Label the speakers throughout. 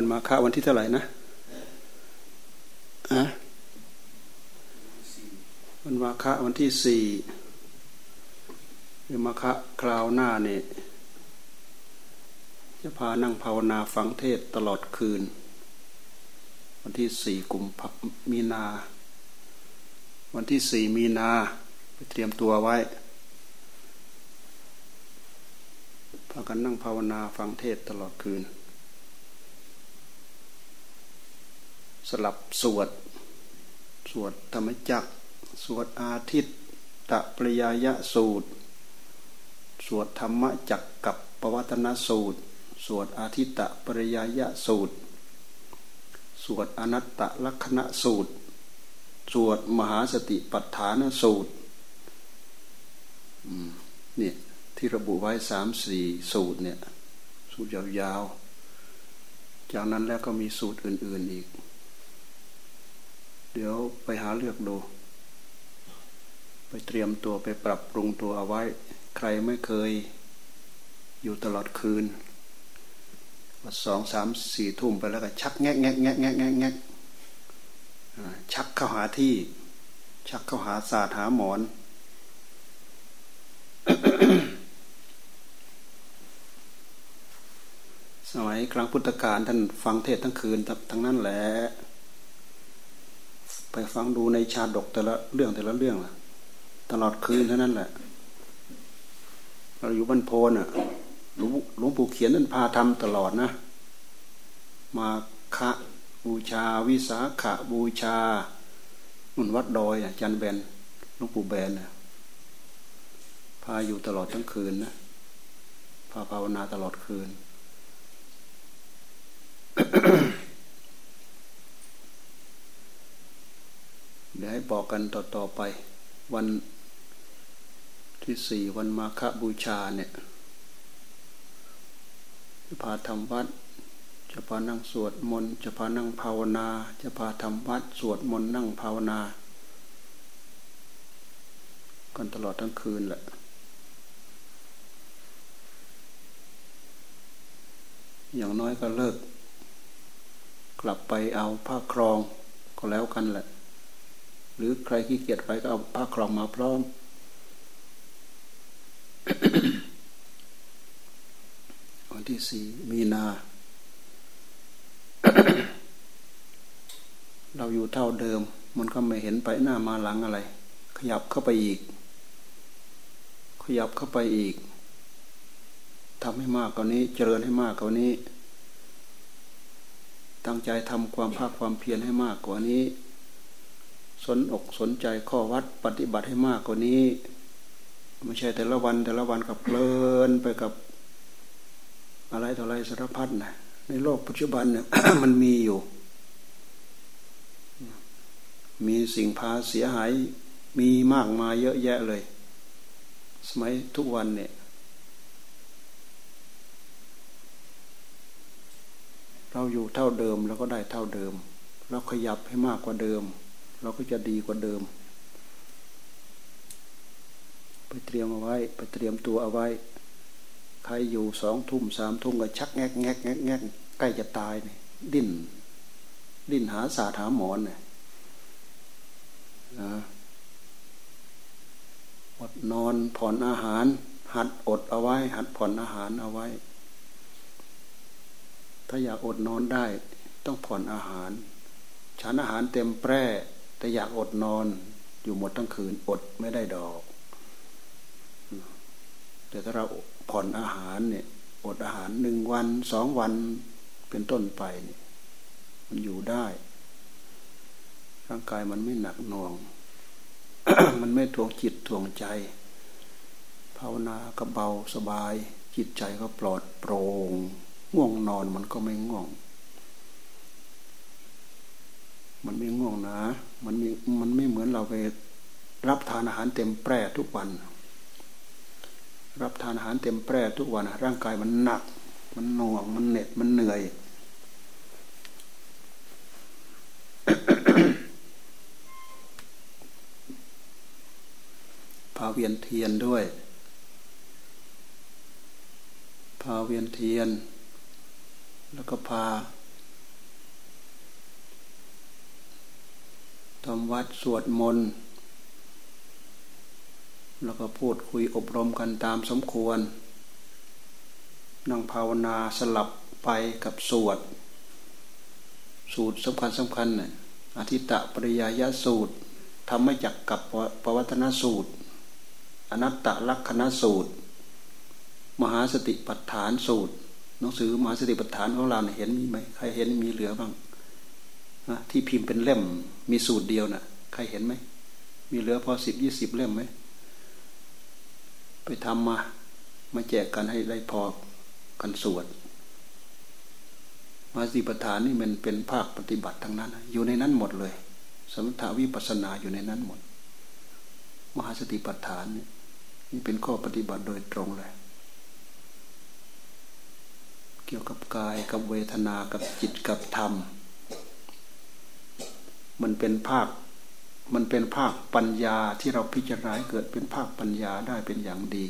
Speaker 1: วันมาฆะวันที่เท่าไหร่นะอะวันมาฆะวันที่สี่หรือมาฆะคราวหน้าเนี่ยจะพานั่งภาวนาฟังเทศตลอดคืน วันที่สี่กุมภามีนา วันที่สี่มีนาไปเตรียมตัวไว้พากันนั่งภาวนาฟังเทศตลอดคืน สลับสวด สวดธรรมจักสวดอาทิตตะปริยายะสูตร สวดธรรมจักกับปวัตนสูตร สวดอาทิตตะปริยายะสูตร สวดอนัตตลักษณะสูตร สวดมหาสติปัฏฐานสูตรเนี่ยที่ระบุไว้สามสี่สูตรเนี่ย สูตรยาวๆ จากนั้นแล้วก็มีสูตรอื่น ๆอีก เดี๋ยวไปหาเลือกดู ไปเตรียมตัวไปปรับปรุงตัวเอาไว้ ใครไม่เคย อยู่ตลอดคืนว่าสองสามสี่ทุ่มไปแล้วก็ชักแงกแงกแงกแงกแงกแงกชักเข้าหาที่ ชักเข้าหาศาสตร์หาหมอน สมัยครั้งพุทธกาลท่านฟังเทศทั้งคืนทั้งนั้นแหละ ไปฟังดูในชาดกแต่ละเรื่องแต่ละเรื่องล่ะ ตลอดคืนเท่านั้นแหละ เราอยู่บ้านโพนอะหลวงปู่เขียนท่นพาทำตลอดนะ มาคะบูชาวิสาขะบูชามุนวัดดอยอะจันแบนหลวงปู่แบนอะพาอยู่ตลอดทั้งคืนนะพาภาวนาตลอดคืน เดี๋ยวให้บอกกันต่อๆไป วันที่สี่วันมาฆบูชาเนี่ยจะพาทำวัด จะพานั่งสวดมนต์ จะพานั่งภาวนา จะพาทำวัดสวดมนต์นั่งภาวนากันตลอดทั้งคืนแหละอย่างน้อยก็เลิก กลับไปเอาผ้าครองก็แล้วกันแหละ หรือใครขี้เกียจไปก็เอาผ้าครองมาพร้อม วันที่สี่มีนา เราอยู่เท่าเดิม มันก็ไม่เห็นไปหน้ามาหลังอะไร ขยับเข้าไปอีก ขยับเข้าไปอีกทำให้มากกว่านี้ เจริญให้มากกว่านี้ ตั้งใจทำความภาคความเพียรให้มากกว่านี้ สนอกสนใจข้อวัดปฏิบัติให้มากกว่านี้ ไม่ใช่แต่ละวันแต่ละวันกับเพลินไปกับอะไรต่ออะไรสารพัดนะในโลกปัจจุบันเนี่ยมันมีอยู่ มีสิ่งพาเสียหายมีมากมายเยอะแยะเลย สมัยทุกวันเนี่ย เราอยู่เท่าเดิมเราก็ได้เท่าเดิม เราขยับให้มากกว่าเดิม เราก็จะดีกว่าเดิม ไปเตรียมเอาไว้ ไปเตรียมตัวเอาไว้ ใครอยู่สองทุ่มสามทุ่มก็ชักแงกแงกแงกแงกใกล้จะตายนี่ดิ้น ดิ้นหาสาถาหมอนเนี่ยอดนอนผ่อนอาหาร หัดอดเอาไว้ หัดผ่อนอาหารเอาไว้ ถ้าอยากอดนอนได้ ต้องผ่อนอาหารฉันอาหารเต็มแปร่ แต่อยากอดนอนอยู่หมดทั้งคืนอดไม่ได้ดอก แต่ถ้าเราผ่อนอาหารเนี่ยอดอาหารหนึ่งวันสองวันเป็นต้นไปเนี่ยมันอยู่ได้ ร่างกายมันไม่หนักหน่วง มันไม่ทวงจิตทวงใจ ภาวนาก็เบาสบาย จิตใจก็ปลอดโปร่งง่วงนอนมันก็ไม่ง่วง มันไม่ง่วงนะ มันมีมันไม่เหมือนเราไปรับทานอาหารเต็มแปร่ทุกวัน รับทานอาหารเต็มแปร่ทุกวัน ร่างกายมันหนัก มันหน่วง มันเหน็ด มันเหนื่อย พาเวียนเทียนด้วย พาเวียนเทียน แล้วก็พา ทำวัดสวดมนต์ แล้วก็พูดคุยอบรมกันตามสมควร นั่งภาวนาสลับไปกับสวด สูตรสำคัญสำคัญนี่ยอธิตะปริยายสูตรทำไม่จักกับปวัตนสูตร อนัตตลักษณสูตร มหาสติปัฏฐานสูตรหนังสือมหาสติปัฏฐานของเราเห็นมีไหมใครเห็นมีเหลือบ้าง ที่พิมพ์เป็นเล่ม มีสูตรเดียวนะ่ะ ใครเห็นไหม มีเหลือพอสิบยี่สิบเล่มไหม ไปทำมา มาแจกกันให้ได้พอกันสวด มาสิปฐานนี่มันเป็นภาคปฏิบัติทั้งนั้น อยู่ในนั้นหมดเลย สมถาวิปัสนาอยู่ในนั้นหมด มหาสติปัฏฐานนี่เป็นข้อปฏิบัติโดยตรงเลยเกี่ยวกับกายกับเวทนากับจิตกับธรรม มันเป็นภาค มันเป็นภาคปัญญาที่เราพิจารณาเกิดเป็นภาคปัญญาได้เป็นอย่างดี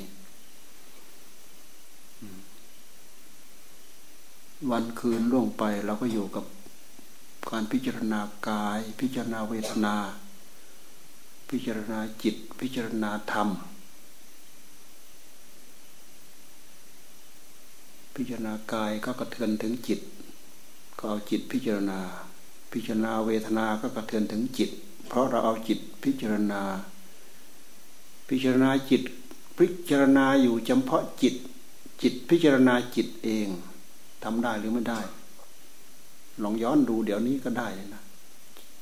Speaker 1: วันคืนล่วงไปเราก็อยู่กับการพิจารณากาย พิจารณาเวทนา พิจารณาจิต พิจารณาธรรม พิจารณากายก็กระเทือนถึงจิต ก็เอาจิตพิจารณา พิจารณาเวทนาก็กระเทือนถึงจิต เพราะเราเอาจิตพิจารณา พิจารณาจิต พิจารณาอยู่เฉพาะจิต จิตพิจารณาจิตเองทำได้หรือไม่ได้ ลองย้อนดูเดี๋ยวนี้ก็ได้นะ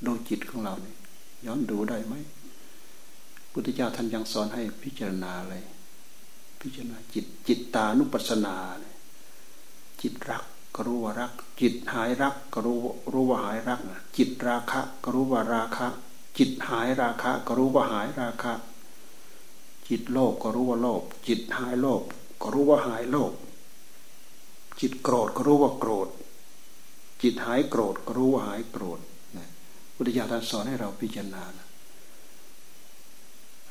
Speaker 1: ดูจิตของเราเนี่ยย้อนดูได้ไหมพุทธเจ้าท่านยังสอนให้พิจารณาอะไรพิจารณาจิตจิตตานุปัสสนาเนี่ยจิตรัก ก็รู้ว่ารัก จิตหายรักก็รู้รู้ว่าหายรัก จิตราคะก็รู้ว่าราคะ จิตหายราคะก็รู้ว่าหายราคะ จิตโลภก็รู้ว่าโลภจิตหายโลภก็รู้ว่าหายโลภจิตโกรธก็รู้ว่าโกรธ จิตหายโกรธก็รู้ว่าหายโกรธนะพุทธิยาท่านสอนให้เราพิจารณานะ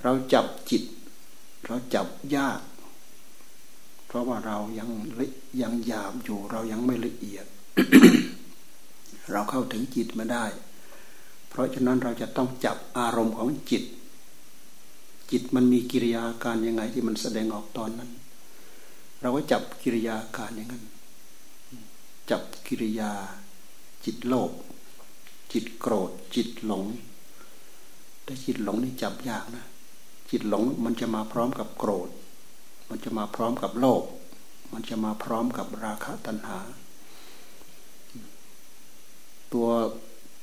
Speaker 1: เราจับจิต เราจับยาก ราะว่าเรายังยังหยาบอยู่เรายังไม่ละเอียด เราเข้าถึงจิตมาได้ เพราะฉะนั้นเราจะต้องจับอารมณ์ของจิต จิตมันมีกิริยาการยังไงที่มันแสดงออกตอนนั้น เราก็จับกิริยาการอย่างนั้น จับกิริยา จิตโลภจิตโกรธ จิตหลง แต่จิตหลงนี่จับยากนะ จิตหลงมันจะมาพร้อมกับโกรธ มันจะมาพร้อมกับโลภมันจะมาพร้อมกับราคะตัณหา ตัว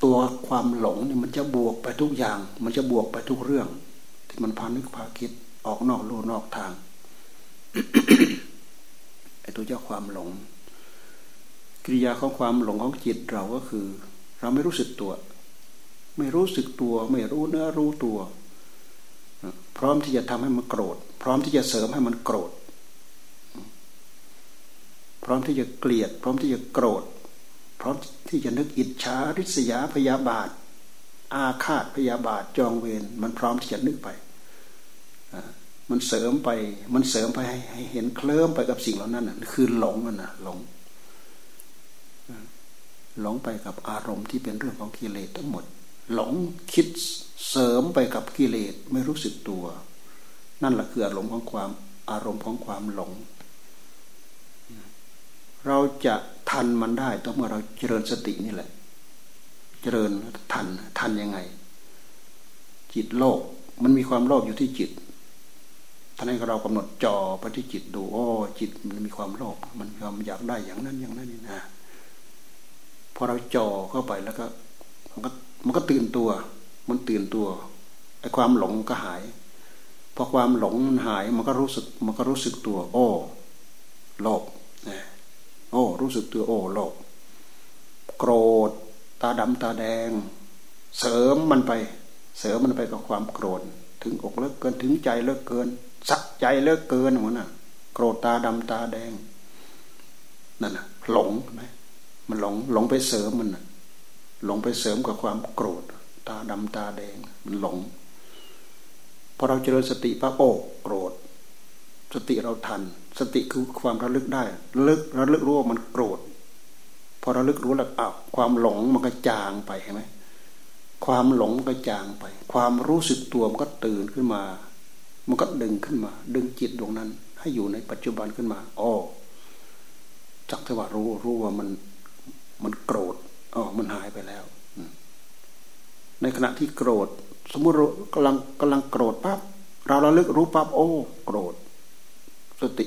Speaker 1: ตัวความหลงเนี่ยมันจะบวกไปทุกอย่าง มันจะบวกไปทุกเรื่อง ที่มันพานึกพาคิดออกนอกลู่นอกทางไอ้ตัวเจ้าความหลง กิริยาของความหลงของจิตเราก็คือ เราไม่รู้สึกตัว ไม่รู้สึกตัว ไม่รู้เนื้อรู้ตัว พร้อมที่จะทำให้มันโกรธ พร้อมที่จะเสริมให้มันโกรธ พร้อมที่จะเกลียด พร้อมที่จะโกรธ พร้อมที่จะนึกอิจฉาริษยาพยาบาท อาฆาตพยาบาทจองเวรมันพร้อมที่จะนึกไปมันเสริมไป มันเสริมไปให้เห็นเคลิ้มไปกับสิ่งเหล่านั้นน่ะคือหลงมันนะหลงหลงไปกับอารมณ์ที่เป็นเรื่องของกิเลสทั้งหมด หลงคิดเสริมไปกับกิเลสไม่รู้สึกตัว นั่นแหละคืออารมณ์ของความอารมณ์ของความหลง เราจะทันมันได้ต้องเมื่อเราเจริญสตินี่แหละ เจริญทันทันยังไง จิตโลกมันมีความโลภอยู่ที่จิตท่านให้เรากำหนดจอไปที่จิตดูโอ้จิตมันมีความโลภมันความอยากได้อย่างนั้นอย่างนั้นนี่นะพอเราจอเข้าไปแล้วก็มันก็ มันก็ตื่นตัว มันตื่นตัวไอ้ความหลงก็หายพอความหลงมันหายมันก็รู้สึกมันก็รู้สึกตัว โอ้โลภนะโอ้รู้สึกตัวโอ้โลภโกรธ ตาดำตาแดง เสริมมันไป เสริมมันไปกับความโกรธ ถึงอกเลิกเกินถึงใจเลิกเกินสักใจเลิกเกินหัวน่ะ โกรธตาดำตาแดงนั่นน่ะ หลงไหมมันหลงหลงไปเสริมมันน่ะ หลงไปเสริมกับความโกรธ ตาดำตาแดงมันหลงพอเราเจริญสติปั๊บโอ้โกรธ สติเราทัน สติคือความระลึกได้ระลึกระลึกรู้ว่ามันโกรธ พอระลึกรู้แล้วอ้าวความหลงมันก็จางไปเห็นไหมความหลงก็จางไป ความรู้สึกตัวมันก็ตื่นขึ้นมา มันก็ดึงขึ้นมา ดึงจิตดวงนั้น ให้อยู่ในปัจจุบันขึ้นมาอ๋อจักแต่ว่ารู้รู้ว่ามันมันโกรธ อ๋อมันหายไปแล้วในขณะที่โกรธ สมมติเรากำลังกำลังโกรธปั๊บเราระลึกรู้ปั๊บโอ้โกรธ สติ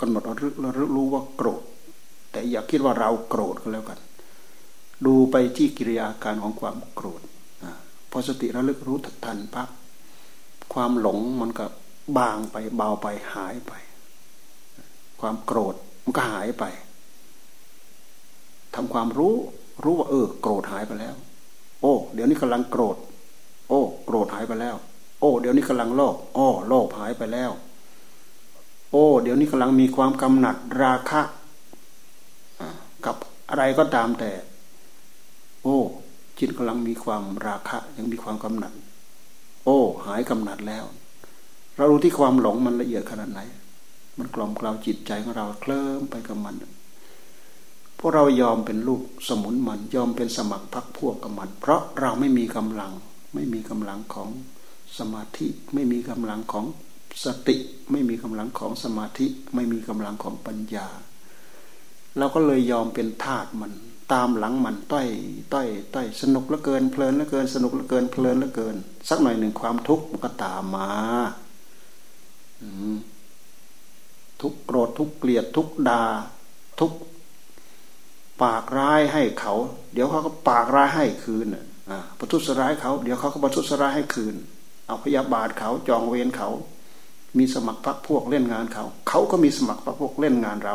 Speaker 1: กำหนดระลึกระลึกรู้ว่าโกรธ แต่อย่าคิดว่าเราโกรธก็แล้วกัน ดูไปที่กิริยาการของความโกรธพอสติระลึกรู้ทันปั๊บความหลงมันก็บางไปเบาไปหายไป ความโกรธมันก็หายไปทำความรู้ รู้ว่า เออ โกรธหายไปแล้ว โอ้ เดี๋ยวนี้กำลังโกรธ โอ้ โกรธหายไปแล้ว โอ้ เดี๋ยวนี้กำลังโลภอ้อโลภหายไปแล้ว โอ้ เดี๋ยวนี้กำลังมีความกำหนัดราคะกับอะไรก็ตามแต่ โอ้ จิตกำลังมีความราคะ ยังมีความกำหนัด โอ้ หายกำหนัดแล้ว เรารู้ที่ความหลงมันละเอียดขนาดไหน มันกล่อมกล่าวจิตใจของเราเคลิ้มไปกับมัน พวกเรายอมเป็นลูกสมุนมัน ยอมเป็นสมัครพักพวกกับมัน เพราะเราไม่มีกำลัง ไม่มีกำลังของสมาธิ ไม่มีกำลังของสติ ไม่มีกำลังของสมาธิ ไม่มีกำลังของปัญญา เราก็เลยยอมเป็นทาสมัน ตามหลังมันต้อยต้อยต้อยสนุกเหลือเกินเพลินเหลือเกิน สนุกเหลือเกินเพลินเหลือเกิน สักหน่อยหนึ่งความทุกข์ก็ตามมาทุกโกรธทุกเกลียดทุกดา่าทุก ปากร้ายให้เขา เดี๋ยวเขาก็ปากร้ายให้คืนอ่ประทุษร้ายเขาเดี๋ยวเขาก็ประทุษร้ายให้คืน เอาพยาบาทเขาจองเวรเขา มีสมัครพรรคพวกเล่นงานเขา เขาก็มีสมัครพรรคพวกเล่นงานเรา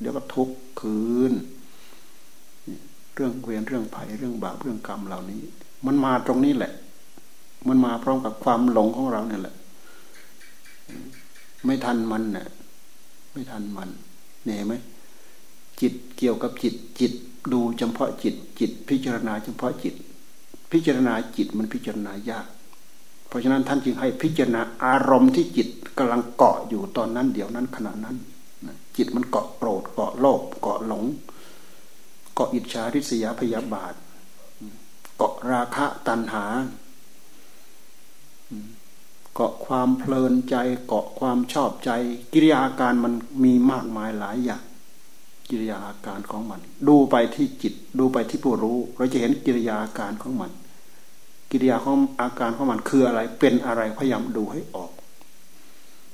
Speaker 1: เดี๋ยวก็ทุกคืน เรื่องเวรเรื่องภัยเรื่องบาปเรื่องกรรมเหล่านี้ มันมาตรงนี้แหละ มันมาพร้อมกับความหลงของเราเนี่ยแหละ ไม่ทันมันเนี่ยไม่ทันมัน เนี่ยไหม จิตเกี่ยวกับจิต จิตดูเฉพาะจิต จิตพิจารณาเฉพาะจิต พิจารณาจิตมันพิจารณายาก เพราะฉะนั้นท่านจึงให้พิจารณาอารมณ์ที่จิตกำลังเกาะอยู่ตอนนั้นเดี๋ยวนั้นขณะนั้น จิตมันเกาะโกรธเกาะโลภเกาะหลง เกาะอิจฉาริษยาพยาบาท เกาะราคะตัณหาเกาะความเพลินใจเกาะความชอบใจ กิริยาการมันมีมากมายหลายอย่าง กิริยาอาการของมัน ดูไปที่จิต ดูไปที่ผู้รู้ เราจะเห็นกิริยาอาการของมัน กิริยาของอาการของมันคืออะไร เป็นอะไรพยายามดูให้ออก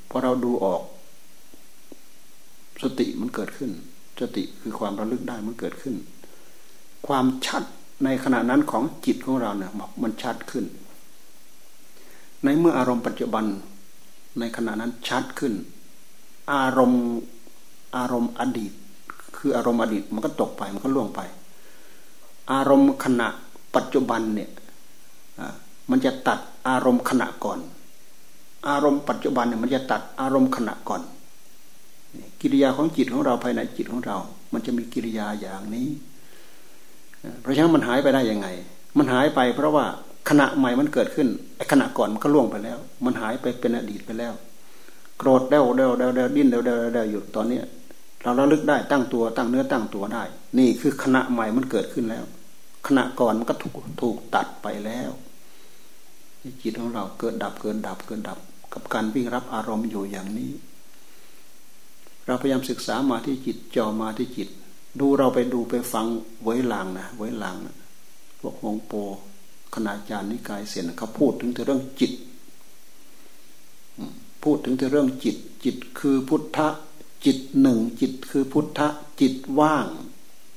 Speaker 1: พอเราดูออก สติมันเกิดขึ้น สติคือความระลึกได้มันเกิดขึ้น ความชัดในขณะนั้นของจิตของเราเนี่ยมันชัดขึ้น ในเมื่ออารมณ์ปัจจุบันในขณะนั้นชัดขึ้น อารมณ์อารมณ์อดีต คืออารมณ์อดีตมันก็ตกไปมันก็ล่วงไป อารมณ์ขณะปัจจุบันเนี่ยมันจะตัดอารมณ์ขณะก่อน อารมณ์ปัจจุบันเนี่ยมันจะตัดอารมณ์ขณะก่อน กิริยาของจิตของเราภายในจิตของเรา มันจะมีกิริยาอย่างนี้ เพราะฉะนั้นมันหายไปได้ยังไง มันหายไปเพราะว่าขณะใหม่มันเกิดขึ้นไอ้ขณะก่อนมันก็ล่วงไปแล้ว มันหายไปเป็นอดีตไปแล้ว โกรธเด้วเด้วเด้วเด้วดิ้นเด้วเด้วเด้วอยู่ตอนเนี้ย เราระลึกได้ตั้งตัวตั้งเนื้อตั้งตัวได้ นี่คือขณะใหม่มันเกิดขึ้นแล้ว ขณะก่อนมันก็ถูกถูกตัดไปแล้วจิตของเราเกิดดับเกินดับเกินดับ กับการวิ่งรับอารมณ์อยู่อย่างนี้ เราพยายามศึกษามาที่จิตจอมาที่จิต ดูเราไปดูไปฟังไว้หลางนะไว้หลางนะพวกฮงโปคณาจารย์นิกายเสียนเขาพูดถึงเรื่องจิต พูดถึงเรื่องจิต จิตคือพุทธ จิตหนึ่งจิตคือพุทธะจิตว่าง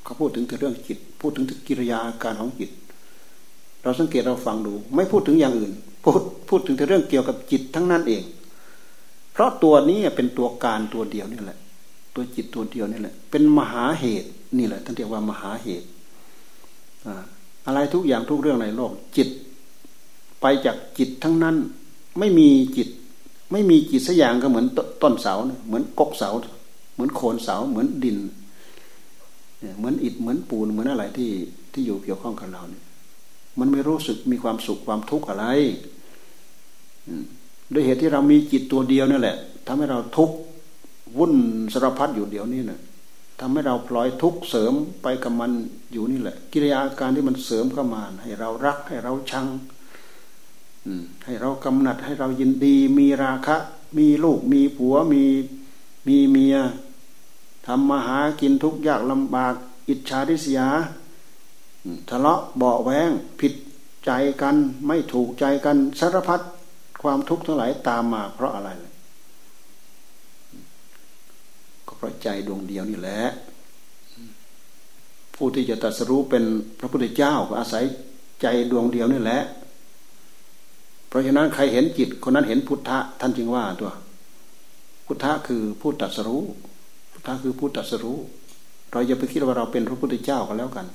Speaker 1: เขาพูดถึงเรื่องจิต พูดถึงกิริยาการของจิต เราสังเกตเราฟังดู ไม่พูดถึงอย่างอื่น พูดพูดถึงเรื่องเกี่ยวกับจิตทั้งนั้นเอง เพราะตัวนี้เป็นตัวการตัวเดียวนี่แหละ ตัวจิตตัวเดียวนี่แหละ เป็นมหาเหตุนี่แหละท่านเรียกว่ามหาเหตุอะไรทุกอย่างทุกเรื่องในโลกจิต ไปจากจิตทั้งนั้น ไม่มีจิต ไม่มีจิตสักอย่างก็เหมือนต้นเสาเหมือนกกเสา เหมือนโคนเสา เหมือนดินเหมือนอิฐเหมือนปูนเหมือนอะไรที่ที่อยู่เกี่ยวข้องกับเราเนี่ย มันไม่รู้สึกมีความสุขความทุกข์อะไรด้วยเหตุที่เรามีจิตตัวเดียวนั่นแหละทำให้เราทุกข์วุ่นสารพัดอยู่เดี๋ยวนี้นะทำให้เราปล่อยทุกข์เสริมไปกับมันอยู่นี่แหละ กิริยาการที่มันเสริมเข้ามา ให้เรารักให้เราชัง ให้เรากำหนัดให้เรายินดีมีราคะ มีลูกมีผัวมีมีเมียทำมาหากินทุกยากลำบาก อิจฉาริษยาทะเลาะเบาแวงผิดใจกันไม่ถูกใจกันสารพัดความทุกข์ทั้งหลายตามมา เพราะอะไรก็เพราะใจดวงเดียวนี่แหละผู้ที่จะตัดสรู้เป็นพระพุทธเจ้าก็อาศัยใจดวงเดียวนี่แหละ ราะฉะนั้นใครเห็นจิตคนนั้นเห็นพุทธะท่านจึงว่าตัว พุทธะคือผู้ตัดสรู้ พุทธะคือผู้ตัดสรู้ เราอย่าไปคิดว่าเราเป็นพระพุทธเจ้ากันแล้วกัน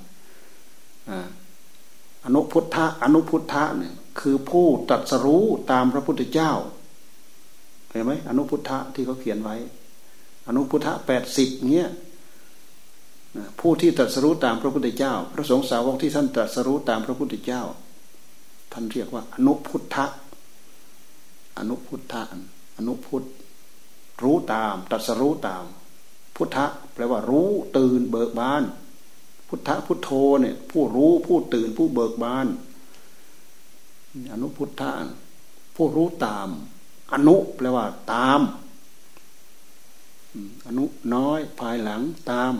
Speaker 1: อนุพุทธะอนุพุทธะเนี่ยคือผู้ตัดสรู้ตามพระพุทธเจ้าเห็นไหมอนุพุทธะที่เขาเขียนไว้ อนุพุทธะแปดสิบเงี้ยผู้ที่ตรัสรู้ตามพระพุทธเจ้า พระสงฆ์สาวกที่ท่านตรัสรู้ตามพระพุทธเจ้า ท่านเรียกว่า อนุพุทธะอนุพุทธะอนุพุทธรู้ตามตรัสรู้ตาม พุทธะแปลว่ารู้ตื่นเบิกบาน พุทธะพุทโธเนี่ย ผู้รู้ผู้ตื่นผู้เบิกบาน อนุพุทธะผู้รู้ตาม อนุแปลว่า ตามอนุน้อยภายหลังตาม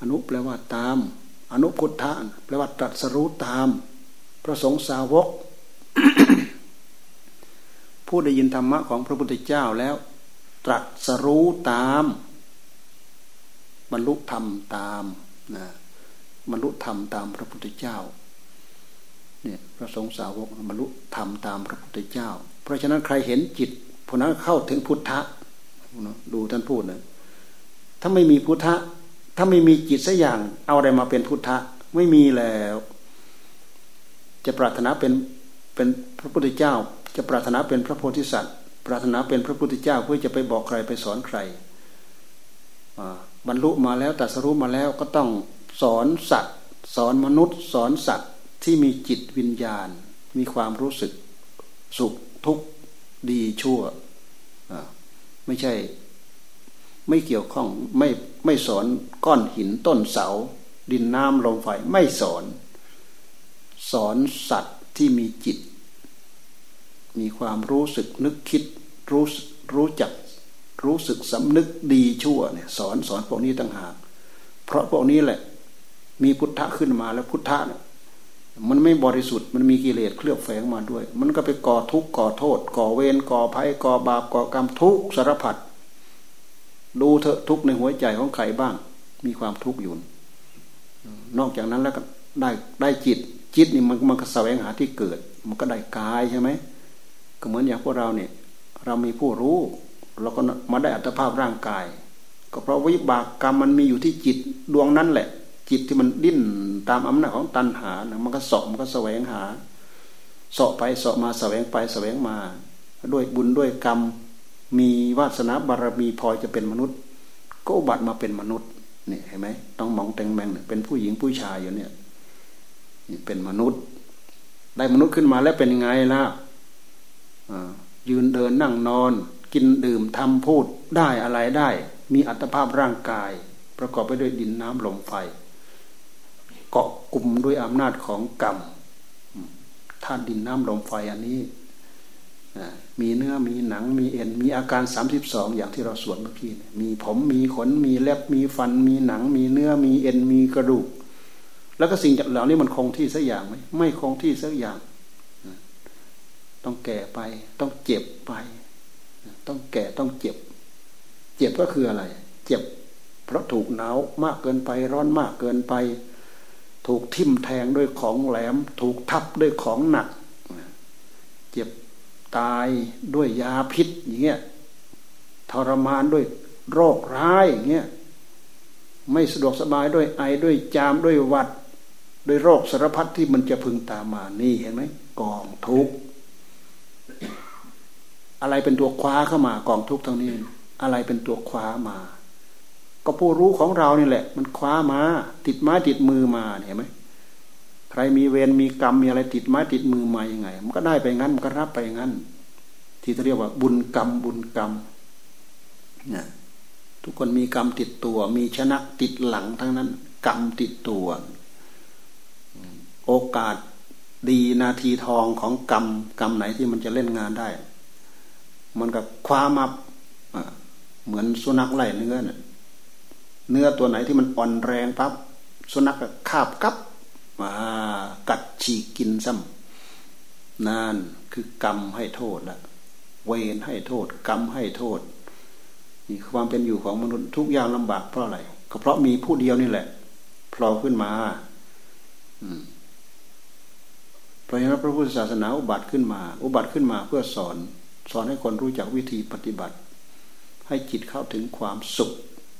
Speaker 1: อนุแปลว่าตาม อนุพุทธะแปลว่าตรัสรู้ตาม พระสงฆ์สาวก ผู้ได้ยินธรรมะของพระพุทธเจ้าแล้ว ตรัสรู้ตาม บรรลุธรรมตามนะบรรลุธรรมตามพระพุทธเจ้าเนี่ยพระสงฆ์สาวกบรรลุธรรมตามพระพุทธเจ้า เพราะฉะนั้นใครเห็นจิตผู้นั้นเข้าถึงพุทธะดูท่านพูดนะถ้าไม่มีพุทธะถ้าไม่มีจิตสักอย่าง เอาอะไรมาเป็นพุทธะไม่มีแล้ว จะปรารถนาเป็นเป็นพระพุทธเจ้า จะปรารถนาเป็นพระโพธิสัตว์ ปรารถนาเป็นพระพุทธเจ้าเพื่อจะไปบอกใครไปสอนใครบรรลุมาแล้วตัดสรู้มาแล้วก็ต้องสอนสัตว์ สอนมนุษย์ สอนสัตว์ที่มีจิตวิญญาณ มีความรู้สึก สุขทุกข์ดีชั่วไม่ใช่ไม่เกี่ยวข้องไม่ไม่สอนก้อนหินต้นเสา ดินน้ำลมไฟไม่สอน สอนสัตว์ที่มีจิต มีความรู้สึกนึกคิดรู้รู้จักรู้สึกสำนึกดีชั่วเนี่ยสอนสอนพวกนี้ต่างหาก เพราะพวกนี้แหละ มีพุทธะขึ้นมาแล้วพุทธะเนี่ยมันไม่บริสุทธิ์มันมีกิเลสเคลือบแฝงมาด้วย มันก็ไปก่อทุกข์ก่อโทษ ก่อเวรก่อภัยก่อบาปก่อกรรมทุกสารพัดดูเถอะทุกในหัวใจของใครบ้าง มีความทุกข์อยู่ นอกจากนั้นแล้วก็ได้ได้จิต จิตนี่มันมันก็แสวงหาที่เกิด มันก็ได้กายใช่ไหมก็เหมือนอย่างพวกเราเนี่ย เรามีผู้รู้เราก็มาได้อัตภาพร่างกาย ก็เพราะวิบากกรรมมันมีอยู่ที่จิตดวงนั้นแหละ จิตที่มันดิ้นตามอำนาจของตัณหานะมันก็สอบมันก็แสวงหาสอบไปสอบมาแสวงไปแสวงมา ด้วยบุญด้วยกรรม มีวาสนาบารมีพอจะเป็นมนุษย์ ก็บัตรมาเป็นมนุษย์เนี่ยเห็นไหมต้องมองแตงแมงเนี่ยเป็นผู้หญิงผู้ชายอยู่เนี่ย นี่เป็นมนุษย์ ได้มนุษย์ขึ้นมาแล้วเป็นยังไงล่ะยืนเดินนั่งนอน กินดื่มทำพูดได้อะไรได้ มีอัตภาพร่างกาย ประกอบไปด้วยดินน้ำลมไฟ เกาะกลุ่มด้วยอำนาจของกรรมธาตุดินน้ำลมไฟอันนี้มีเนื้อมีหนังมีเอ็นมีอาการสามสิบสองอย่างที่เราสวดเมื่อกี้มีผมมีขนมีเล็บมีฟัน มีหนัง มีเนื้อมีเอ็นมีกระดูก แล้วก็สิ่งเหล่านี้มันคงที่สักอย่างไหมไม่คงที่สักอย่าง ต้องแก่ไป ต้องเจ็บไป ต้องแก่ต้องเจ็บ เจ็บก็คืออะไร เจ็บ เพราะถูกหนาวมากเกินไป ร้อนมากเกินไป ถูกทิ่มแทงด้วยของแหลม ถูกทับด้วยของหนัก เจ็บตายด้วยยาพิษอย่างเงี้ยทรมานด้วยโรคร้ายอย่างเงี้ยไม่สะดวกสบายด้วยไอด้วยจามด้วยวัด ด้วยโรคสารพัดที่มันจะพึงตามมานี่เห็นไหมกองทุกข์อะไรเป็นตัวคว้าเข้ามากองทุกข์ทั้งนี้ อะไรเป็นตัวคว้ามา ก็ผู้รู้ของเรานี่แหละ มันคว้ามา ติดไม้ติดมือมาเห็นไหมใครมีเวรมีกรรมมีอะไรติดไม้ติดมือมาอยังไง มันก็ได้ไปงั้นมันก็รับไปงั้น ที่เรียกว่า บุญกรรมบุญกรรมนะทุกคนมีกรรมติดตัว มีชนะติดหลังทั้งนั้น กรรมติดตัว โอกาสดีนาทีทองของกรรมกรรมไหนที่มันจะเล่นงานได้ มันกับคว้ามาเหมือนสุนัขไล่เนื้อเนี่ยเนื้อตัวไหนที่มันอ่อนแรงปั๊บสุนัขก็คาบกับมากัดฉีกกินซ้ำนั่นคือกรรมให้โทษละเวรให้โทษ กรรมให้โทษนี่ความเป็นอยู่ของมนุษย์ทุกอย่างลำบากเพราะอะไรก็เพราะมีผู้เดียวนี่แหละพลอขึ้นมา เพราะฉะนั้นพระพุทธศาสนาอุบัติขึ้นมา อุบัติขึ้นมาเพื่อสอน สอนให้คนรู้จักวิธีปฏิบัติ ให้จิตเข้าถึงความสุข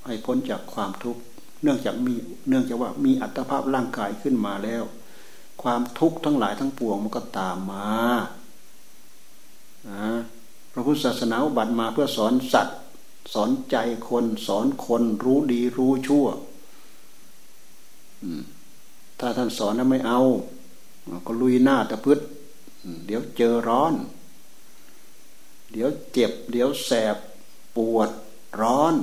Speaker 1: ให้พ้นจากความทุกข์ เนื่องจากมี เนื่องจากว่ามีอัตภาพร่างกายขึ้นมาแล้ว ความทุกข์ทั้งหลายทั้งปวงมันก็ตามมาพระพุทธศาสนาอุบัติมาเพื่อสอนสัตว์ สอนใจคน สอนคนรู้ดีรู้ชั่วถ้าท่านสอนแล้วไม่เอา ก็ลุยหน้าตะพืชเดี๋ยวเจอร้อน เดี๋ยวเจ็บ เดี๋ยวแสบปวดร้อน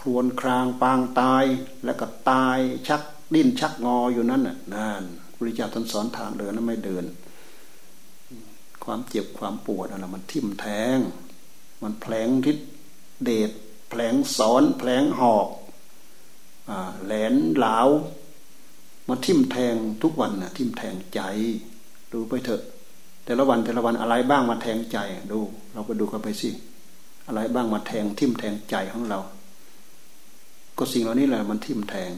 Speaker 1: ครวนครางปางตายแล้วก็ตายชักดิ้นชักงออยู่นั่นน่ะนั่นพระเจ้าท่านสอนทางเดินนั้นไม่เดิน ความเจ็บความปวดอะไรมันทิ่มแทง มันแผลงทิศเดชแผลงสอนแผลงหอกแหลนเหลา มาทิ่มแทงทุกวันนะทิ่มแทงใจ ดูไปเถอะ แต่ละวันแต่ละวันอะไรบ้างมาแทงใจดู เราไปดูกันไปสิอะไรบ้างมาแทงทิ่มแทงใจของเรา ก็สิ่งเหล่านี้แหละมันทิ่มแทง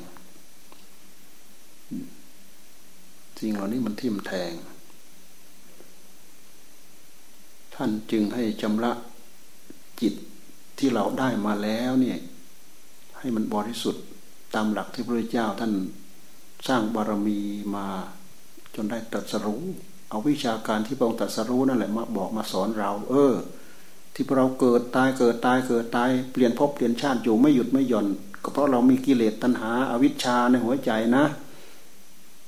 Speaker 1: สิ่งเหล่านี้มันทิ่มแทง ท่านจึงให้ชำระจิตที่เราได้มาแล้วเนี่ย ให้มันบริสุทธิ์ตามหลักที่พระเจ้าท่าน สร้างบารมีมาจนได้ตรัสรู้ เอาวิชาการที่พระองค์ตรัสรู้นั่นแหละมาบอกมาสอนเรา เออ ที่เราเกิดตายเกิดตายเกิดตายเปลี่ยนภพเปลี่ยนชาติอยู่ไม่หยุดไม่หย่อนก็เพราะเรามีกิเลสตัณหาอาวิชชาในหัวใจนะ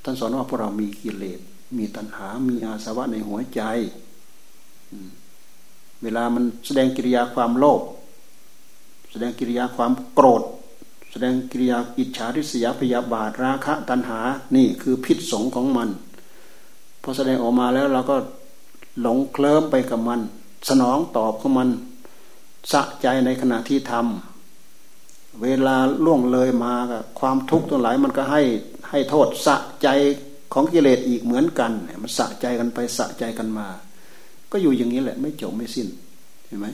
Speaker 1: ท่านสอนว่าพวกเรามีกิเลสมีตัณหา มีอาสวะในหัวใจเวลามันแสดงกิริยาความโลภแสดงกิริยาความโกรธ ดงกิริยาอิจฉาริษยาพยาบาทราคะตัณหานี่คือพิษสงของมันพอแสดงออกมาแล้วเราก็หลงเคลิ้มไปกับมัน สนองตอบของมัน สะใจในขณะที่ทำเวลาล่วงเลยมากับความทุกข์ทั้งหลายมันก็ให้ให้โทษสะใจของกิเลสอีกเหมือนกันมันสะใจกันไปสะใจกันมา ก็อยู่อย่างนี้แหละ ไม่จบไม่สิ้นเห็นไหม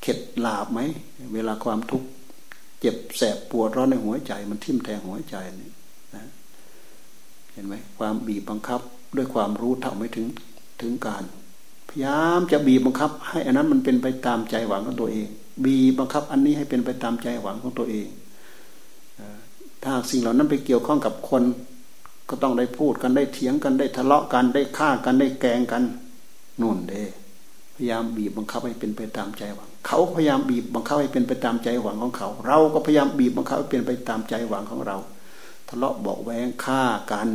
Speaker 1: เข็ดหลาบไหม เวลาความทุกข์ เจ็บแสบปวดร้อนในหัวใจ มันทิ่มแทงหัวใจนี่นะเห็นไหมความบีบบังคับด้วยความรู้เท่าไม่ถึงถึงการ พยายามจะบีบบังคับ ให้อันนั้นมันเป็นไปตามใจหวังของตัวเอง บีบบังคับ อันนี้ให้เป็นไปตามใจหวังของตัวเองถ้าสิ่งเหล่านั้นไปเกี่ยวข้องกับคน ก็ต้องได้พูดกันได้เถียงกันได้ทะเลาะกันได้ฆ่ากันได้แกงกันนู่นเด้พยายามบีบบังคับให้เป็นไปตามใจหวัง เขาพยายามบีบบังคับให้เป็นไปตามใจหวังของเขา เราก็พยายามบีบบังคับให้เป็นไปตามใจหวังของเรา ทะเลาะบอกแวงฆ่ากัน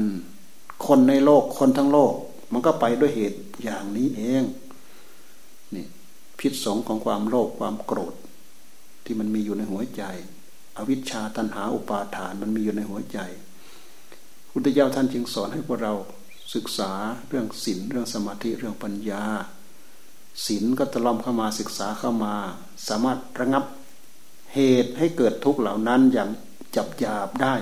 Speaker 1: คนในโลกคนทั้งโลก มันก็ไปด้วยเหตุอย่างนี้เองนี่พิษสงของความโลภความโกรธ ที่มันมีอยู่ในหัวใจ อวิชชาตันหาอุปาทานมันมีอยู่ในหัวใจพุทธเจ้าท่านจึงสอนให้พวกเราศึกษาเรื่องศีลเรื่องสมาธิเรื่องปัญญา ศีลก็ตะล่อมเข้ามาศึกษาเข้ามา สามารถระงับเหตุให้เกิดทุกข์เหล่านั้นอย่างจับหยาบได้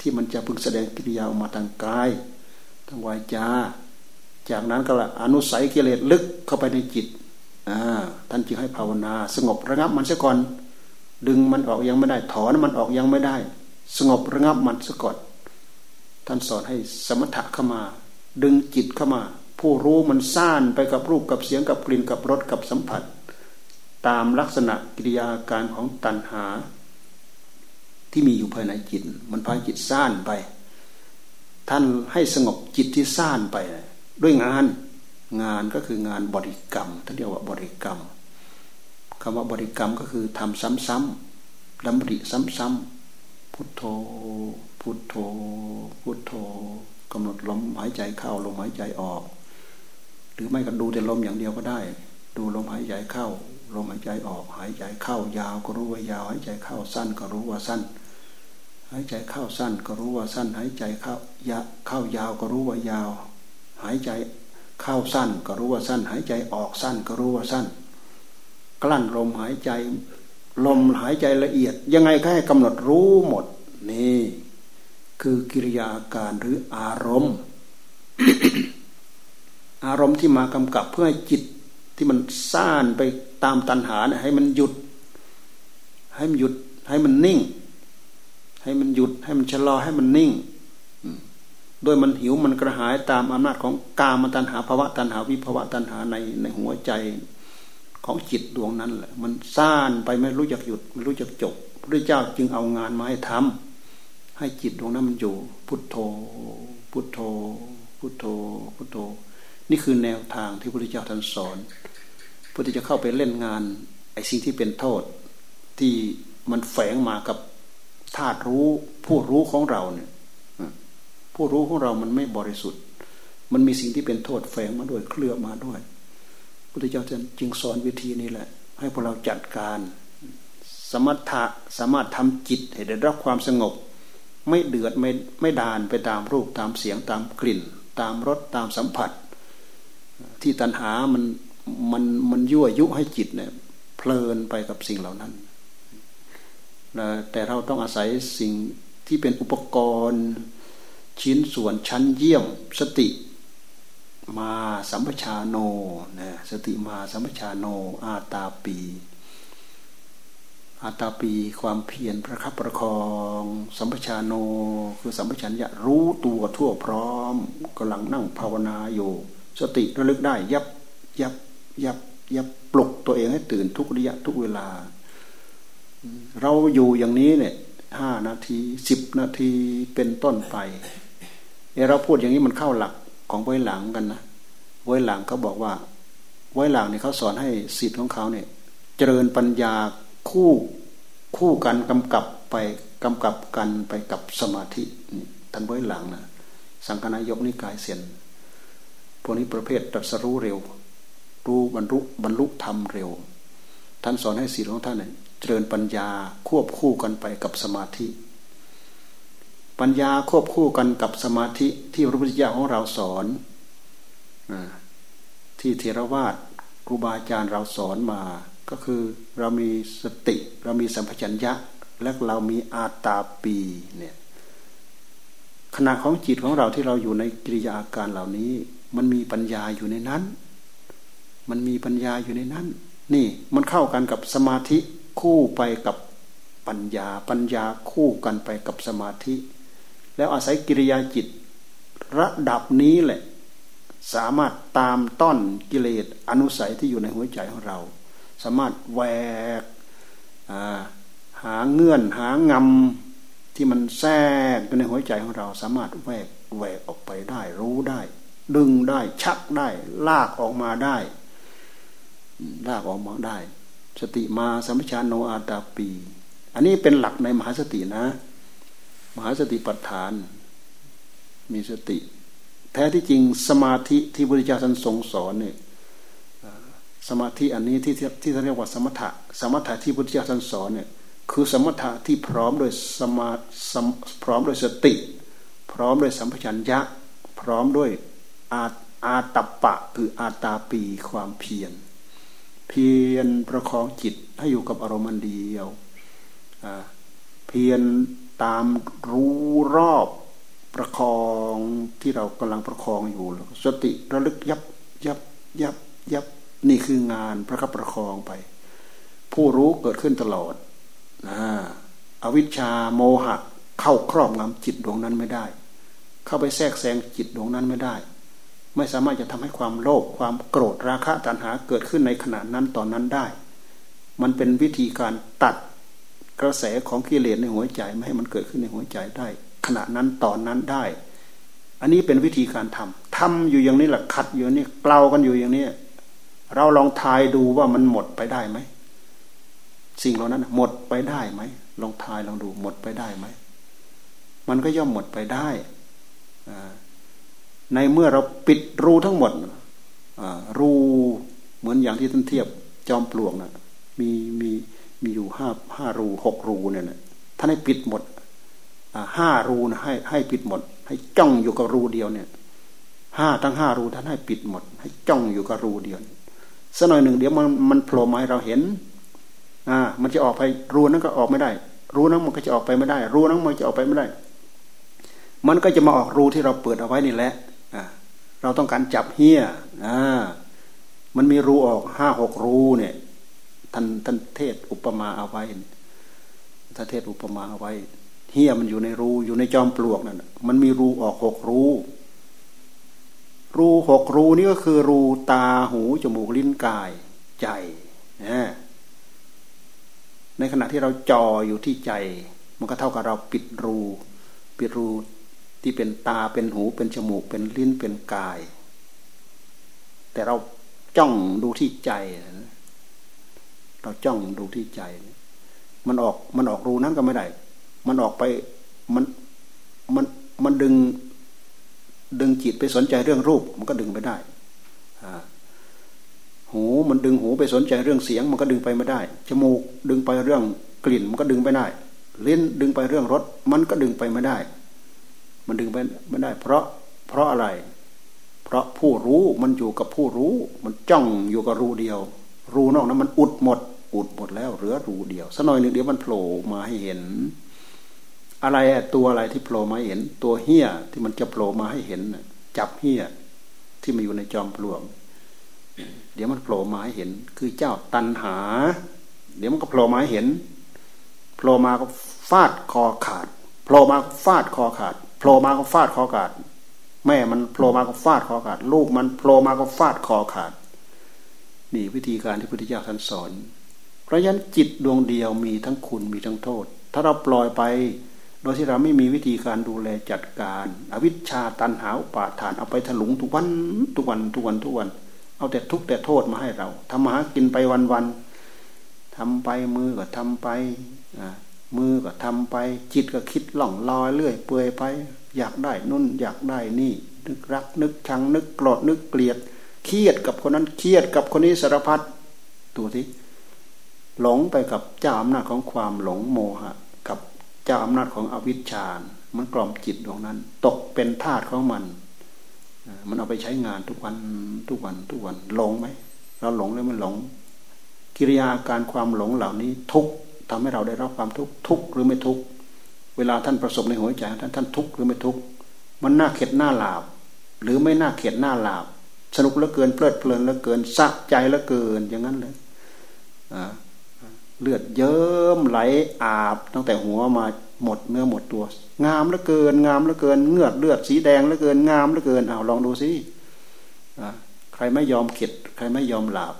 Speaker 1: ที่มันจะพึงแสดงกิริยาออกมาทางกายทางวาจา จากนั้นก็ละอนุสัยกิเลสลึกเข้าไปในจิตท่านจึงให้ภาวนา สงบระงับมันซะก่อน ดึงมันออกยังไม่ได้ ถอนมันออกยังไม่ได้ สงบระงับมันซะก่อน ท่านสอนให้สมถะเข้ามา ดึงจิตเข้ามา ผู้รู้มันซ่านไปกับรูปกับเสียงกับกลิ่นกับรสกับสัมผัส ตามลักษณะกิริยาการของตัณหา ที่มีอยู่ภายในจิต มันพาจิตซ่านไป ท่านให้สงบจิตที่ซ่านไป ด้วยงานงานก็คืองานบริกรรมท่านเรียกว่าบริกรรมคำว่าบริกรรมก็คือทำซ้ำๆดำริซ้ำๆพุทโธ พุทโธ พุทโธกำหนดลมหายใจเข้าลมหายใจออก หรือไม่ก็ดูแต่ลมอย่างเดียวก็ได้ ดูลมหายใจเข้า ลมหายใจออก หายใจเข้ายาวก็รู้ว่ายาว หายใจเข้าสั้นก็รู้ว่าสั้น หายใจเข้าสั้นก็รู้ว่าสั้น หายใจเข้ายาเข้ายาวก็รู้ว่ายาว หายใจเข้าสั้นก็รู้ว่าสั้น หายใจออกสั้นก็รู้ว่าสั้น กลั้นลมหายใจลมหายใจละเอียด ยังไงก็ให้กำหนดรู้หมด นี่ คือกิริยาการหรืออารมณ์ อารมณ์ที่มากำกับเพื่อให้จิตที่มันซ่านไปตามตัณหาเนี่ยให้มันหยุด ให้มันหยุด ให้มันนิ่ง ให้มันหยุด ให้มันชะลอให้มันนิ่งโดยมันหิวมันกระหายตามอำนาจของกามตัณหาภาวะตัณหาวิภาวะตัณหาในในหัวใจของจิตดวงนั้นแหละ มันซ่านไปไม่รู้จักหยุดไม่รู้จักจบพระเจ้าจึงเอางานมาให้ทำให้จิตดวงนั้นมันอยู่ พุทโธ พุทโธ พุทโธ พุทโธ นี่คือแนวทางที่พระพุทธเจ้าท่านสอนพระจะเข้าไปเล่นงานไอ้สิ่งที่เป็นโทษ ที่มันแฝงมากับธาตุรู้ผู้รู้ของเราเนี่ยผู้รู้ของเรามันไม่บริสุทธิ์ มันมีสิ่งที่เป็นโทษแฝงมาด้วยเคลือบมาด้วยพุทธเจ้าจึงสอนวิธีนี้แหละ ให้พวกเราจัดการ สมถะสามารถทำจิตให้ได้รับความสงบ ไม่เดือดไม่ไม่ดานไปตามรูปตามเสียงตามกลิ่น ตามรสตามสัมผัส ที่ตัณหามันมันมันยั่วยุให้จิตเนี่ยเพลินไปกับสิ่งเหล่านั้น แต่เราต้องอาศัยสิ่งที่เป็นอุปกรณ์ชิ้นส่วนชั้นเยี่ยมสติมาสัมปชาโนนะสติมาสัมปชาโน อาตาปี อาตาปีความเพียรประคับประคอง สัมปชาโน คือสัมปชัญญะรู้ตัวทั่วพร้อมกำลังนั่งภาวนาอยู่ สติระลึกได้ ยับยับยับยับปลุกตัวเองให้ตื่นทุกระยะทุกเวลา เราอยู่อย่างนี้เนี่ยห้านาทีสิบนาทีเป็นต้นไปเราพูดอย่างนี้มันเข้าหลักของไว้หลังกันนะไว้หลังเขาบอกว่า ไว้หลังเนี่ยเขาสอนให้สิทธิ์ของเขาเนี่ย เจริญปัญญาคู่คู่กันกำกับไปกำกับกันไปกับสมาธินี่ท่านไว้หลังนะสังฆนายกนิกายเสียน พวกนี้ประเภทตรัสรู้เร็ว รู้บรรลุบรรลุธรรมเร็ว ท่านสอนให้สิทธิ์ของท่านเนี่ยเจริญปัญญาควบคู่กันไปกับสมาธิ ปัญญาควบคู่กันกับสมาธิที่พระพุทธเจ้าของเราสอนที่เทรวาสครูบาอาจารย์เราสอนมา ก็คือเรามีสติ เรามีสัมปชัญญะ และเรามีอาตาปีเนี่ยขณะของจิตของเราที่เราอยู่ในกิริยาอาการเหล่านี้ มันมีปัญญาอยู่ในนั้น มันมีปัญญาอยู่ในนั้น นี่มันเข้ากันกับสมาธิคู่ไปกับปัญญา ปัญญาคู่กันไปกับสมาธิ แล้วอาศัยกิริยาจิต ระดับนี้แหละ สามารถตามต้นกิเลสอนุสัยที่อยู่ในหัวใจของเรา สามารถแหวกหาเงื่อนหางำที่มันแทรกอยู่ในหัวใจของเรา สามารถแหวกแหวกออกไปได้รู้ได้ ดึงได้ชักได้ ลากออกมาได้ ลากออกมาได้ สติมาสัมปชานโนอาตาปี อันนี้เป็นหลักในมหาสตินะ มหาสติปัฏฐาน มีสติ แท้ที่จริงสมาธิที่พระพุทธเจ้าท่านทรงสอนเนี่ยสมาธิอันนี้ที่ที่ท่านเรียกว่าสมถะ สมถะที่พระพุทธเจ้าท่านสอนเนี่ยคือสมถะที่พร้อมโดยสมาพร้อมโดยสติ พร้อมโดยสัมปชัญญะ พร้อมด้วย อาอาตปะคืออาตาปีความเพียร เพียรประคองจิตให้อยู่กับอารมณ์เดียวเพียรตามรู้รอบประคองที่เรากำลังประคองอยู่ สติระลึกยับยับยับยับนี่คืองานประคับประคองไป ผู้รู้เกิดขึ้นตลอดนะอวิชชาโมหะเข้าครอบงำจิตดวงนั้นไม่ได้ เข้าไปแทรกแซงจิตดวงนั้นไม่ได้ ไม่สามารถจะทำให้ความโลภความโกรธราคะตัณหาเกิดขึ้นในขณะนั้นตอนนั้นได้ มันเป็นวิธีการตัดกระแสของกิเลสในหัวใจไม่ให้มันเกิดขึ้นในหัวใจได้ ขณะนั้นตอนนั้นได้ อันนี้เป็นวิธีการทำทำอยู่อย่างนี้แหละขัดอยู่นี่เกลากันอยู่อย่างนี้เราลองทายดูว่ามันหมดไปได้ไหมสิ่งเหล่านั้นหมดไปได้ไหมลองทายลองดูหมดไปได้ไหมมันก็ย่อมหมดไปได้ ในเมื่อเราปิดรูทั้งหมดรูเหมือนอย่างที่ท่านเทียบจอมปลวกนะมีมีมีอยู่ห้าห้ารูหกรูเนี่ยนะท่านให้ปิดหมดห้ารูนะให้ให้ปิดหมด ให้จ้องอยู่กับรูเดียวเนี่ยห้าทั้งห้ารูท่านให้ปิดหมด ให้จ้องอยู่กับรูเดียวสักหน่อยหนึ่งเดี๋ยวมันมันโผล่มาให้เราเห็นอ่ามันจะออกไปรูนั้นก็ออกไม่ได้ รูนั้นมันก็จะออกไปไม่ได้ รูนั้นมันจะออกไปไม่ได้ มันก็จะมาออกรูที่เราเปิดเอาไว้นี่แหละ เราต้องการจับเฮี้ยมันมีรูออกห้าหกรูเนี่ยท่านท่านเทศอุปมาเอาไว้ท่านเทศอุปมาเอาไว้เฮี้ยมันอยู่ในรูอยู่ในจอมปลวกนั่นมันมีรูออกหกรูรูหกรูนี่ก็คือ รูตาหูจมูกลิ้นกายใจนะในขณะที่เราจ่ออยู่ที่ใจ มันก็เท่ากับเราปิดรู ปิดรู ที่เป็นตาเป็นหูเป็นจมูกเป็นลิ้นเป็นกาย แต่เราจ้องดูที่ใจเราจ้องดูที่ใจ มันออกมันออกรูนั้นก็ไม่ได้ มันออกไปมันมันมันดึง ดึงจิตไปสนใจเรื่องรูป มันก็ดึงไปได้หูมันดึงหูไปสนใจเรื่องเสียง มันก็ดึงไปไม่ได้ จมูกดึงไปเรื่องกลิ่น มันก็ดึงไปได้ ลิ้นดึงไปเรื่องรสมันก็ดึงไปไม่ได้ มันดึงไปไม่ได้ เพราะเพราะอะไร เพราะผู้รู้มันอยู่กับผู้รู้ มันจ้องอยู่กับรูเดียว รูนอกนั้นมันอุดหมด อุดหมดแล้วเหลือรูเดียวสักหน่อยหนึ่งเดี๋ยวมันโผล่มาให้เห็น อะไรตัวอะไรที่โผล่มาเห็น ตัวเฮี้ยที่มันจะโผล่มาให้เห็นจับเฮี้ยที่มาอยู่ในจอมปลวกเดี๋ยวมันโผล่มาให้เห็น คือเจ้าตันหา เดี๋ยวมันก็โผล่มาให้เห็นโผล่มาก็ฟาดคอขาดโผล่มาฟาดคอขาด โผล่มาก็ฟาดคอขาด แม่มันโผล่มาก็ฟาดคอขาด ลูกมันโผล่มาก็ฟาดคอขาด นี่วิธีการที่พุทธเจ้าท่านสอน เพราะฉะนั้นจิตดวงเดียวมีทั้งคุณมีทั้งโทษ ถ้าเราปล่อยไป โดยที่เราไม่มีวิธีการดูแลจัดการ อวิชชาตันหาอุปาทานเอาไปถลุงทุกวันทุกวันทุกวันทุกวัน เอาแต่ทุกแต่โทษมาให้เราทำมาหากินไปวันวันทำไปมือก็ทำไป มือก็ทำไป จิตก็คิดหล่องลอยเรื่อย เปื่อยไป อยากได้นุ่น อยากได้นี่ นึกรัก นึกชัง นึกโกรธนึกเกลียด เครียดกับคนนั้นเครียดกับคนนี้สารพัดตัวที่หลงไปกับเจ้าอำนาจของความหลงโมหะ กับเจ้าอำนาจของอวิชชา มันกล่อมจิตดวงนั้น ตกเป็นทาสของมัน มันเอาไปใช้งานทุกวันทุกวันทุกวันหลงไหมเราหลงแล้วมันหลง กิริยาการความหลงเหล่านี้ทุก ทำให้เราได้รับความทุกข์ทุกหรือไม่ทุกเวลาท่านประสบในหัวใจท่านท่านทุกหรือไม่ทุกมันน่าเข็ดหน้าหลาบ หรือไม่น่าเข็ดหน้าหลาบ สนุกเหลือเกินเพลิดเพลินเหลือเกินสะใจเหลือเกินอย่างนั้นเลยอ่าเลือดเยิ้มไหลอาบ ตั้งแต่หัวมาหมดเนื้อหมดตัว งามเหลือเกิน งามเหลือเกินเงือดเลือดสีแดงเหลือเกินงามเหลือเกินเอาลองดูสิใครไม่ยอมเข็ด ใครไม่ยอมหลาบ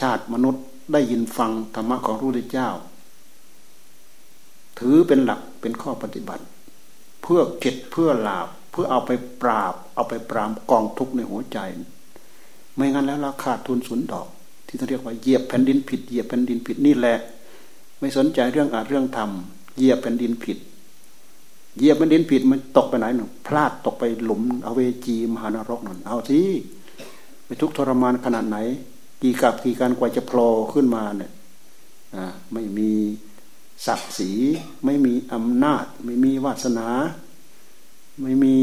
Speaker 1: ชาติมนุษย์ ได้ยินฟังธรรมะของพระพุทธเจ้า ถือเป็นหลักเป็นข้อปฏิบัติ เพื่อเข็ดเพื่อลาบเพื่อเอาไปปราบ เอาไปปรามกองทุกข์ในหัวใจ ไม่งั้นแล้วเราขาดทุนสุนดอก ที่เขาเรียกว่าเหยียบแผ่นดินผิดเหยียบแผ่นดินผิดนี่แหละ ไม่สนใจเรื่องอาเรื่องธรรมเหยียบแผ่นดินผิดเหยียบแผ่นดินผิดมันตกไปไหนหนึ่งพลาดตกไปหลุมอเวจีมหานรกนั่นเอาสิไปทุกทรมานขนาดไหน กี่กับกี่การกว่าจะโผล่ขึ้นมาเนี่ยไม่มีศักดิ์ศรี ไม่มีอำนาจ ไม่มีวาสนา ไม่มี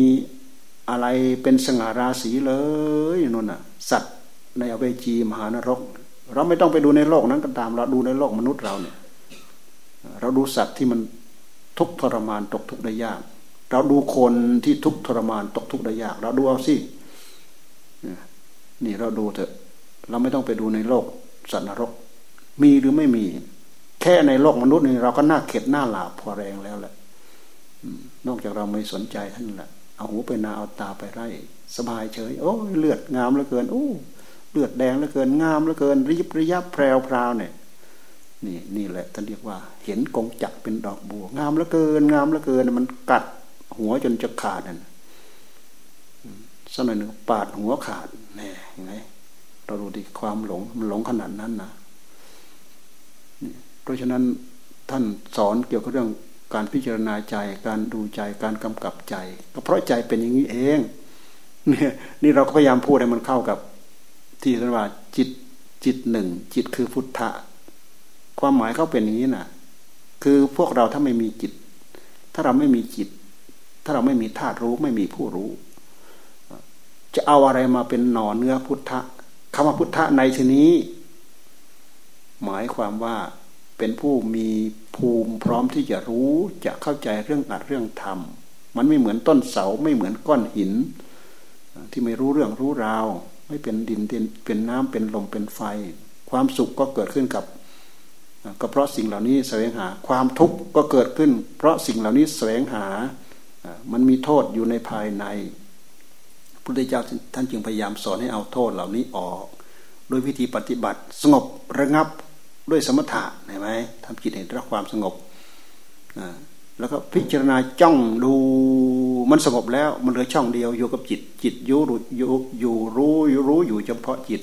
Speaker 1: อะไรเป็นสง่าราศีเลยนั่นน่ะ สัตว์ในอเวจีมหานรก เราไม่ต้องไปดูในโลกนั้นก็ตามเราดูในโลกมนุษย์เราเนี่ย เราดูสัตว์ที่มันทุกทรมานตกทุกข์ได้ยาก เราดูคนที่ทุกทรมานตกทุกข์ได้ยาก เราดูเอาสินี่เราดูเถอะ เราไม่ต้องไปดูในโลกสัตว์นรก มีหรือไม่มี แค่ในโลกมนุษย์นี่เราก็น่าเข็ดหน้าหลาบพอแรงแล้วแหละนอกจากเราไม่สนใจท่านแหละเอาหูไปนาเอาตาไปไร่สบายเฉย โอ้เลือดงามเหลือเกินโอ้เลือดแดงเหลือเกินงามเหลือเกินริบระยับแพรวพราวเนี่ยนี่นี่แหละท่านเรียกว่า เห็นกงจักเป็นดอกบัว งามเหลือเกิน งามเหลือเกิน มันกัดหัวจนจะขาดนั่นสักหน่อยหนึ่งปาดหัวขาดแน่ยังไง เราดูดิความหลงมันหลงขนาดนั้นนะเพราะฉะนั้นท่านสอนเกี่ยวกับเรื่องการพิจารณาใจการดูใจการกำกับใจ ก็เพราะใจเป็นอย่างนี้เองเนี่ยนี่เราก็พยายามพูดให้มันเข้ากับ ที่ท่านว่าจิตจิตหนึ่ง จิตคือพุทธะความหมายเขาเป็นอย่างนี้นะคือพวกเราถ้าไม่มีจิต ถ้าเราไม่มีจิต ถ้าเราไม่มีธาตุรู้ไม่มีผู้รู้ จะเอาอะไรมาเป็นหน่อเนื้อพุทธะ คำว่าพุทธะในที่นี้ หมายความว่าเป็นผู้มีภูมิพร้อมที่จะรู้จะเข้าใจเรื่องอัดเรื่องธรรม มันไม่เหมือนต้นเสาไม่เหมือนก้อนหิน ที่ไม่รู้เรื่องรู้ราว ไม่เป็นดินเป็นน้ำเป็นลมเป็นไฟ ความสุขก็เกิดขึ้นกับก็เพราะสิ่งเหล่านี้แสวงหา ความทุกข์ก็เกิดขึ้น เพราะสิ่งเหล่านี้แสวงหา มันมีโทษอยู่ในภายใน พุทธเจ้าท่านจึงพยายามสอนให้เอาโทษเหล่านี้ออกโดยวิธีปฏิบัติ สงบระงับด้วยสมถะเห็นไหมทำจิตให้รับความสงบแล้วก็พิจารณาจ้องดูมันสงบแล้วมันเหลือช่องเดียวอยู่กับจิต จิตอยู่อยู่อยู่รู้อยู่รู้อยู่เฉพาะจิต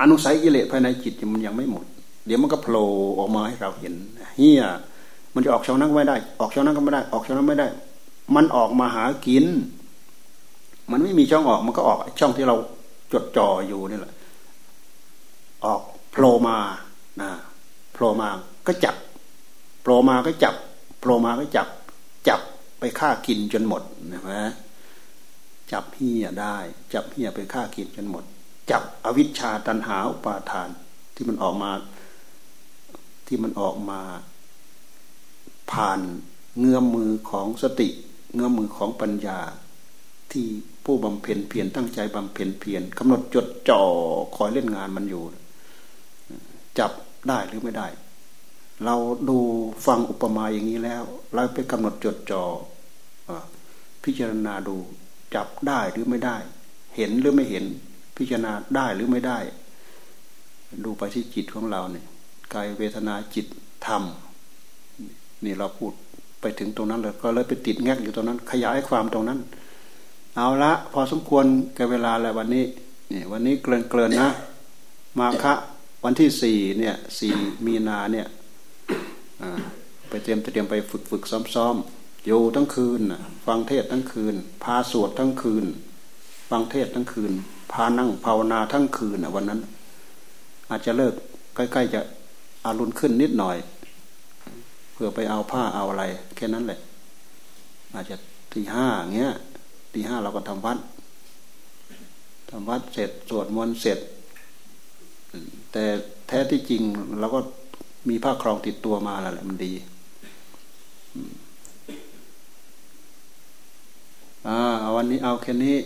Speaker 1: อนุสัยกิเลสภายในจิตมันยังไม่หมด เดี๋ยวมันก็โผล่ออกมาให้เราเห็นเฮียมันจะออกช่องนั้นไม่ได้ ออกช่องนั้นก็ไม่ได้ ออกช่องนั้นไม่ได้ มันออกมาหากิน มันไม่มีช่องออกมันก็ออกช่องที่เราจดจ่ออยู่นี่แหละ ออกโผล่มานะโผล่มาก็จับโผล่มาก็จับโผล่มาก็จับ จับไปฆ่ากินจนหมดนะฮะจับเฮียได้ จับเฮียไปฆ่ากินจนหมด จับอวิชชาตันหาอุปาทานที่มันออกมา ที่มันออกมา ผ่านเงื้อมมือของสติ เงื้อมมือของปัญญาที่ ผู้บำเพ็ญเพียรตั้งใจบำเพ็ญเพียรกำหนดจดจ่อคอยเล่นงานมันอยู่ จับได้หรือไม่ได้ เราดูฟังอุปมาอย่างนี้แล้ว เราไปกำหนดจดจอ่อพิจารณาดูจับได้หรือไม่ได้ เห็นหรือไม่เห็น พิจารณาได้หรือไม่ได้ ดูไปที่จิตของเราเนี่ยกายเวทนาจิตธรรมนี่เราพูดไปถึงตรงนั้นเลยก็เลยไปติดแงกอยู่ตรงนั้น ขยายความตรงนั้น เอาละ พอสมควรกับเวลาแล้ววันนี้นี่วันนี้เกลินเกลินนะ มาคะวันที่สี่เนี่ยสี่มีนาเนี่ยไปเตรียมเตรียมไปฝึกฝึกซ้อมซ้อมอยู่ทั้งคืนฟังเทศทั้งคืน พาสวดทั้งคืน ฟังเทศทั้งคืน พานั่งภาวนาทั้งคืนวันนั้น อาจจะเลิกใกล้ ๆ จะอารุณขึ้นนิดหน่อยเพื่อไปเอาผ้าเอาอะไร แค่นั้นแหละ อาจจะตีห้าเงี้ย ตีห้าเราก็ทำวัดทำวัดเสร็จสวดมนต์เสร็จ แต่แท้ที่จริงเราก็มีผ้าครองติดตัวมาแล้วแหละมันดีอ่าวันนี้เอาแค่นี้